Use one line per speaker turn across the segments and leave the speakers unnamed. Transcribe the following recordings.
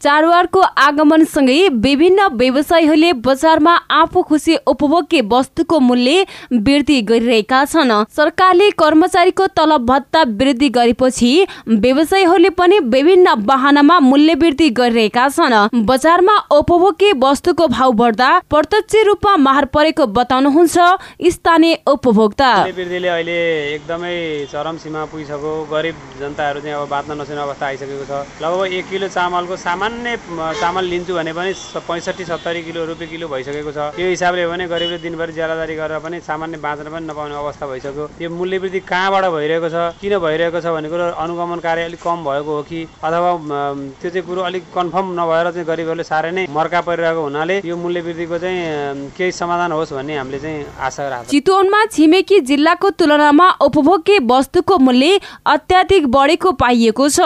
चाडबाडको आगमनसँगै विभिन्न व्यवसायीहरूले बजारमा आफू खुसी उपभोग्य वस्तुको मूल्य वृद्धि गरिरहेका छन्। सरकारले कर्मचारीको तलब भत्ता वृद्धि गरेपछि व्यवसायीहरूले पनि विभिन्न वाहनामा मूल्य वृद्धि गरिरहेका छन्। बजारमा उपभोग्य वस्तुको भाव बढ्दा प्रत्यक्ष रूपमा मार परेको बताउनुहुन्छ स्थानीय उपभोक्ता।
वृद्धिले अहिले एकदमै चरम सीमा पुगिसक्यो। गरिब जनताहरू चाहिँ अब बाँच्न नसक्ने अवस्था आइसकेको छ। लगभग एक किलो चामलको सामान सामान्य चामल लिन्छु भने पनि पैँसठी सत्तरी किलो रुपियाँ किलो भइसकेको छ। त्यो हिसाबले भने गरिबले दिनभरि ज्यादादारी गरेर पनि सामान्य बाँच्न पनि नपाउने अवस्था भइसक्यो। यो मूल्य वृद्धि कहाँबाट भइरहेको छ किन भइरहेको छ भन्ने कुरो अनुगमन कार्य अलिक कम भएको हो कि अथवा त्यो चाहिँ कुरो अलिक कन्फर्म नभएर चाहिँ गरिबहरूले साह्रै नै मर्का परिरहेको हुनाले यो मूल्य वृद्धिको चाहिँ केही समाधान होस् भन्ने हामीले चाहिँ आशा राख्छौँ
चितवनमा छिमेकी जिल्लाको तुलनामा उपभोग्य वस्तुको मूल्य अत्याधिक बढेको पाइएको छ।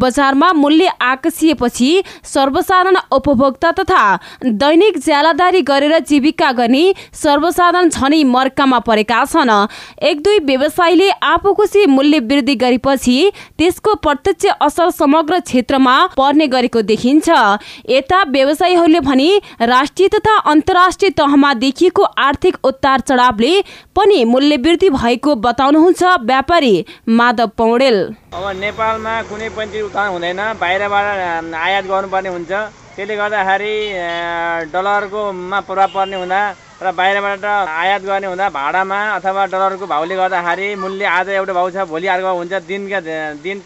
बजारमा मूल्य आकर्षिएपछि सर्वसाधारण उपभोक्ता तथा दैनिक ज्यालादारी गरेर जीविका गर्ने सर्वसाधारण झनै मर्कामा परेका छन्। एक दुई व्यवसायीले आफू खुसी मूल्य वृद्धि गरेपछि त्यसको प्रत्यक्ष असर समग्र क्षेत्रमा पर्ने गरेको देखिन्छ। यता व्यवसायीहरूले भने राष्ट्रिय तथा अन्तर्राष्ट्रिय तहमा देखिएको आर्थिक उतार चढावले पनि मूल्य वृद्धि भएको बताउनुहुन्छ व्यापारी माधव पौडेल।
अब नेपालमा कुनै पनि हुँदैन बाहिरबाट आयात गर्नुपर्ने हुन्छ। त्यसले गर्दाखेरि डलरकोमा प्रभाव पर्ने हुँदा र बाहिरबाट आयात गर्ने हुँदा भाडामा अथवा डलरको भाउले गर्दाखेरि मूल्य आज एउटा भाउ छ भोलि अर्को हुन्छ दिनका दिन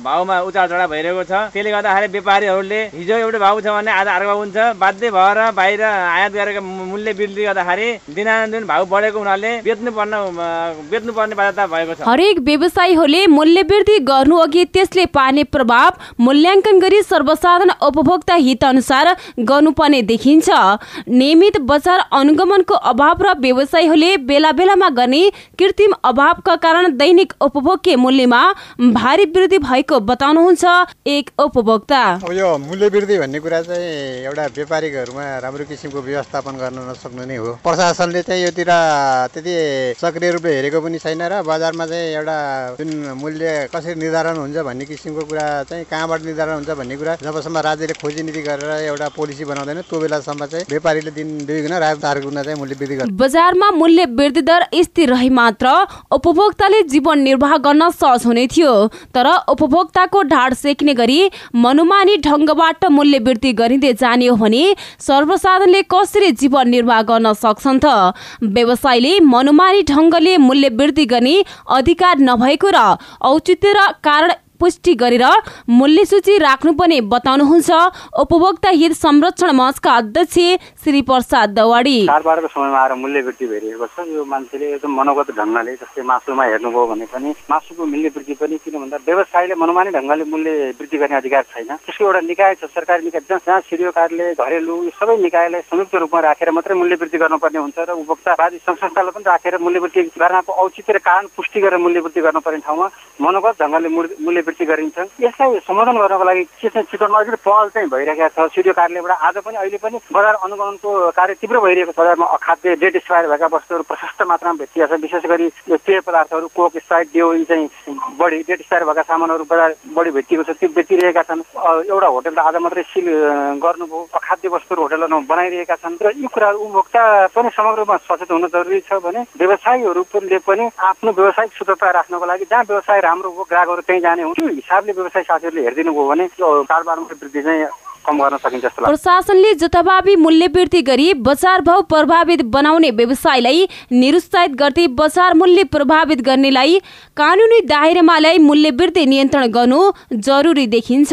भाउमा उचार चढाव भइरहेको छ। त्यसले गर्दाखेरि व्यापारीहरूले हिजो एउटा भाउ छ भने आज अर्को हुन्छ। बाध्य भएर बाहिर आयात गरेको मूल्य वृद्धि गर्दाखेरि दिनानुदिन भाउ बढेको हुनाले बेच्नु पर्ने बाध्यता भएको छ।
हरेक व्यवसायीहरूले मूल्य वृद्धि गर्नु अघि त्यसले पार्ने प्रभाव मूल्याङ्कन गरी सर्वसाधारण उपभोक्ता हित अनुसार गर्नुपर्ने देखिन्छ। नियमित बजार अनुगम संक्रमणको अभाव र व्यवसायीहरूले बेला बेलामा गर्ने कृत्रिम अभावका कारण दैनिक उपभोग्य मूल्यमा भारी वृद्धि भएको बताउनुहुन्छ एक उपभोक्ता।
अब यो मूल्य वृद्धि भन्ने कुरा चाहिँ एउटा व्यापारिकहरूमा राम्रो किसिमको व्यवस्थापन गर्न नसक्नु नै हो। प्रशासनले चाहिँ योतिर त्यति सक्रिय रूपले हेरेको पनि छैन र बजारमा चाहिँ एउटा जुन मूल्य कसरी निर्धारण हुन्छ भन्ने किसिमको कुरा चाहिँ कहाँबाट निर्धारण हुन्छ भन्ने कुरा जबसम्म राज्यले खोजी नीति गरेर एउटा पोलिसी बनाउँदैन त्यो बेलासम्म चाहिँ व्यापारीले दिन दुई गुणा राजदार
बजारमा मूल्य वृद्धि दर स्थिर रहे मात्र उपभोक्ताले जीवन निर्वाह गर्न सहज हुने थियो। तर उपभोक्ताको ढाड सेक्ने गरी मनुमानी ढङ्गबाट मूल्य वृद्धि गरिँदै जाने हो भने सर्वसाधारणले कसरी जीवन निर्वाह गर्न सक्छन् त? व्यवसायले मनुमानी ढङ्गले मूल्य वृद्धि गर्ने अधिकार नभएको र औचित्य र कारण पुष्टि गरेर मूल्य सूची राख्नुपर्ने बताउनुहुन्छ। उपभोक्ता हित संरक्षण मञ्चका अध्यक्ष श्री प्रसाद दवाडी।
चाडबाडको समयमा आएर मूल्य वृद्धि भइरहेको छ। यो मान्छेले एकदम मनोगत ढङ्गले जस्तै मासुमा हेर्नुभयो भने पनि मासुको मूल्य वृद्धि पनि किन भन्दा व्यवसायले मनोमानी ढङ्गले मूल्य वृद्धि गर्ने अधिकार छैन। त्यसको एउटा निकाय छ सरकारी निकाय जहाँ सिडिओ कार्यालय घरेलु यो सबै निकायलाई संयुक्त रूपमा राखेर मात्रै मूल्य वृद्धि गर्नुपर्ने हुन्छ र उपभोक्तावादी संस्थालाई पनि राखेर मूल्य वृद्धि गर्नको औचित्य र कारण पुष्टि गरेर मूल्य वृद्धि गर्नुपर्ने ठाउँमा मनोगत ढङ्गले मूल्य वृद्धि गरिन्छ। यसलाई सम्बोधन गर्नको लागि के चाहिँ चितवनमा अलिकति पहल चाहिँ भइरहेको छ। सिडिओ कार्यालयबाट आज पनि अहिले पनि बजार अनुगमनको कार्य तीव्र भइरहेको छ। बजारमा अखाद्य डेट एक्सपायर भएका वस्तुहरू प्रशस्त मात्रामा भेटिएको छ विशेष गरी यो पेय पदार्थहरू कोक स्प्राइट डियो यी चाहिँ बढी डेट एक्सपायर भएका सामानहरू बजार बढी भेटिएको छ। त्यो बेचिरहेका छन्। एउटा होटल त आज मात्रै सिल गर्नुभयो। अखाद्य वस्तुहरू होटलहरूमा बनाइरहेका छन्। र यी कुराहरू उपभोक्ता पनि समग्र रूपमा सचेत हुन जरुरी छ भने व्यवसायीहरूले पनि आफ्नो व्यवसायिक शुद्धता राख्नको लागि जहाँ व्यवसाय राम्रो हो ग्राहकहरू त्यहीँ जाने हुन्। हिसाबले व्यवसाय साथीहरूले हेरिदिनु भने त्यो वृद्धि चाहिँ कम गर्न सकिन्छ जस्तो
प्रशासनले जथाभावी मूल्य वृद्धि गरी बजार भाव प्रभावित बनाउने व्यवसायलाई निरुत्साहित गर्दै बजार मूल्य प्रभावित गर्नेलाई कानुनी दायरामा ल्याई मूल्य वृद्धि नियन्त्रण गर्नु जरुरी देखिन्छ।